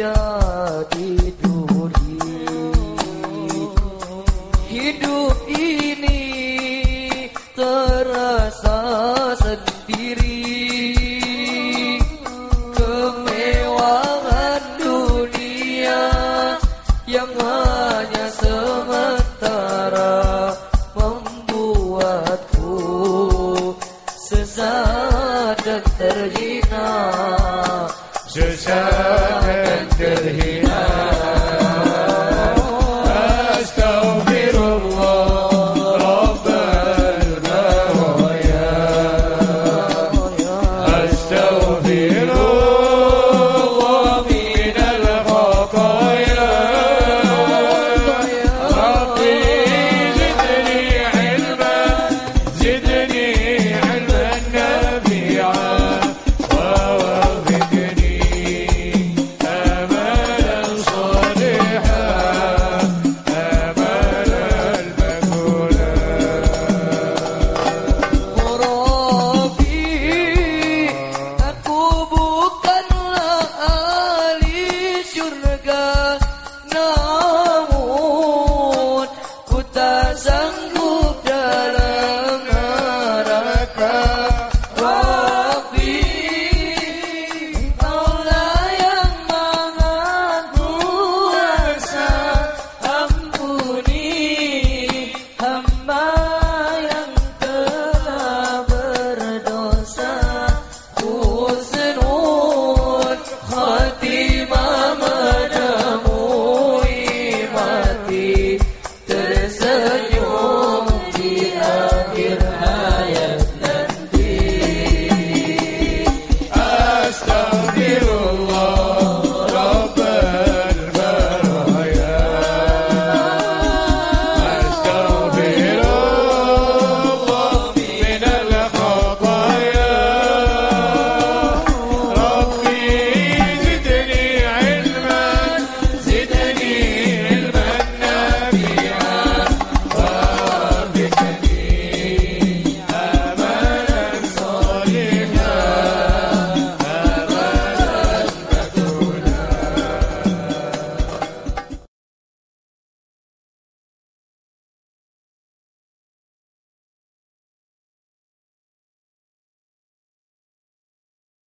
家的。